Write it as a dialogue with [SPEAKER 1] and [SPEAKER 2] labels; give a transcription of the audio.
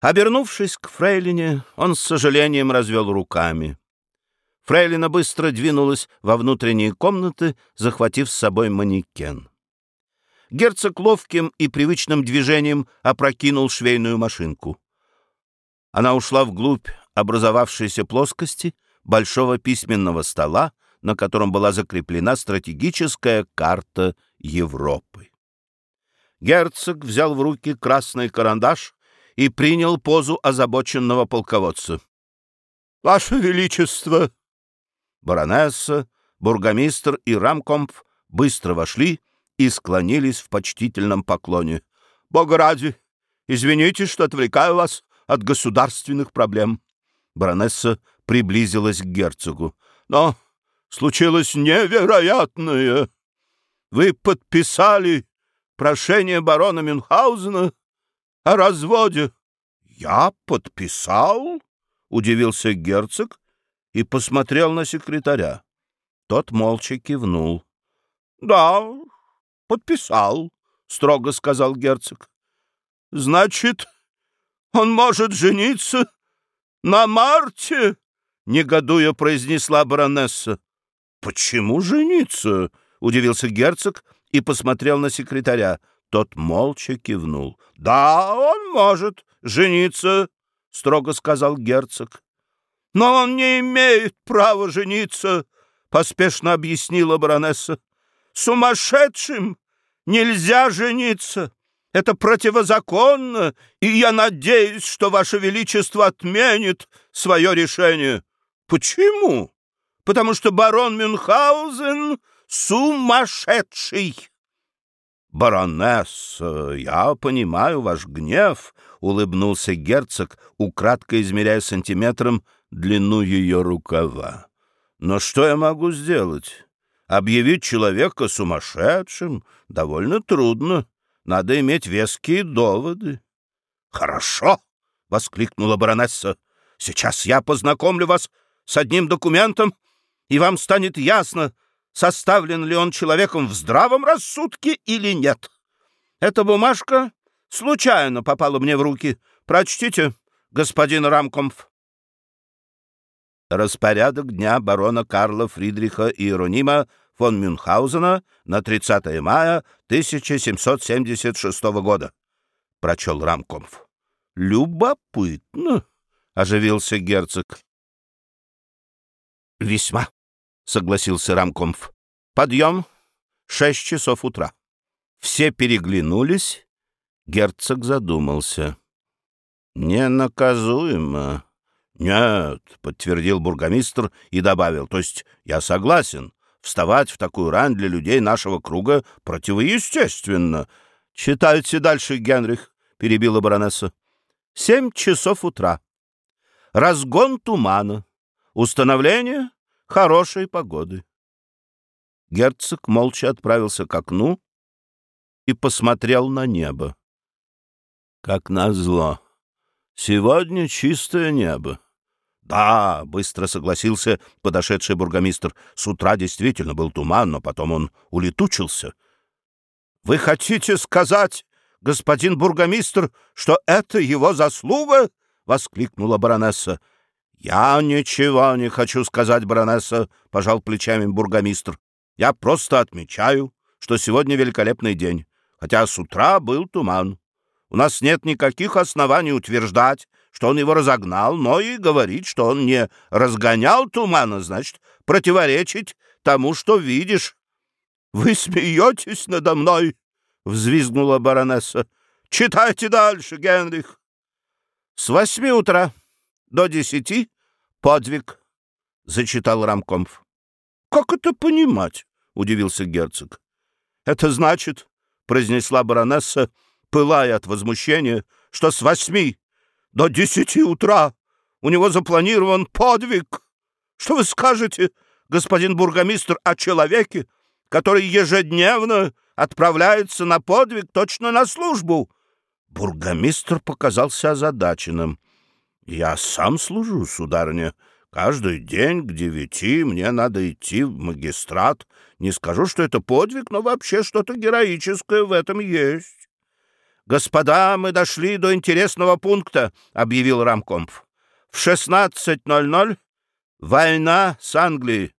[SPEAKER 1] Обернувшись к фрейлине, он с сожалением развел руками. Фрейлина быстро двинулась во внутренние комнаты, захватив с собой манекен. Герцог ловким и привычным движением опрокинул швейную машинку. Она ушла вглубь образовавшейся плоскости большого письменного стола, на котором была закреплена стратегическая карта Европы. Герцог взял в руки красный карандаш и принял позу озабоченного полководца. — Ваше Величество! Баронесса, бургомистр и рамкомп быстро вошли и склонились в почтительном поклоне. — Бога ради! Извините, что отвлекаю вас от государственных проблем. Баронесса приблизилась к герцогу. — Но случилось невероятное! Вы подписали прошение барона Мюнхгаузена о разводе. — Я подписал? — удивился герцог и посмотрел на секретаря. Тот молча кивнул. — Да, подписал, — строго сказал герцог. — Значит, он может жениться на Марте? — негодуя произнесла баронесса. — Почему жениться? — удивился герцог и посмотрел на секретаря. Тот молча кивнул. — Да, он может жениться, — строго сказал герцог. — Но он не имеет права жениться, — поспешно объяснила баронесса. — Сумасшедшим нельзя жениться. Это противозаконно, и я надеюсь, что Ваше Величество отменит свое решение. Почему? Потому что барон Мюнхгаузен сумасшедший. «Баронесса, я понимаю ваш гнев», — улыбнулся герцог, украдко измеряя сантиметром длину ее рукава. «Но что я могу сделать? Объявить человека сумасшедшим довольно трудно. Надо иметь веские доводы». «Хорошо!» — воскликнула баронесса. «Сейчас я познакомлю вас с одним документом, и вам станет ясно, составлен ли он человеком в здравом рассудке или нет. Эта бумажка случайно попала мне в руки. Прочтите, господин Рамкомф. Распорядок дня барона Карла Фридриха Иеронима фон Мюнхгаузена на 30 мая 1776 года, — прочел Рамкомф. — Любопытно, — оживился герцог. — Весьма, — согласился Рамкомф. — Подъем — шесть часов утра. Все переглянулись. Герцог задумался. — Ненаказуемо. — Нет, — подтвердил бургомистр и добавил. — То есть я согласен. Вставать в такую рань для людей нашего круга противоестественно. — Читайте дальше, Генрих, — перебила баронесса. — Семь часов утра. Разгон тумана. Установление хорошей погоды. Герцог молча отправился к окну и посмотрел на небо. Как назло! Сегодня чистое небо. Да, быстро согласился подошедший бургомистр. С утра действительно был туман, но потом он улетучился. Вы хотите сказать, господин бургомистр, что это его заслуга? воскликнула баронесса. «Я ничего не хочу сказать, баронесса», — пожал плечами бургомистр. «Я просто отмечаю, что сегодня великолепный день, хотя с утра был туман. У нас нет никаких оснований утверждать, что он его разогнал, но и говорить, что он не разгонял тумана, значит, противоречить тому, что видишь». «Вы смеетесь надо мной?» — взвизгнула баронесса. «Читайте дальше, Генрих». «С восьми утра до десяти подвиг, — зачитал Рамкомф. — Как это понимать? — удивился герцог. — Это значит, — произнесла баронесса, пылая от возмущения, — что с восьми до десяти утра у него запланирован подвиг. Что вы скажете, господин бургомистр, о человеке, который ежедневно отправляется на подвиг точно на службу? Бургомистр показался озадаченным. Я сам служу, сударыня. Каждый день к девяти мне надо идти в магистрат. Не скажу, что это подвиг, но вообще что-то героическое в этом есть. «Господа, мы дошли до интересного пункта», — объявил Рамкомф. «В 16.00 война с Англией».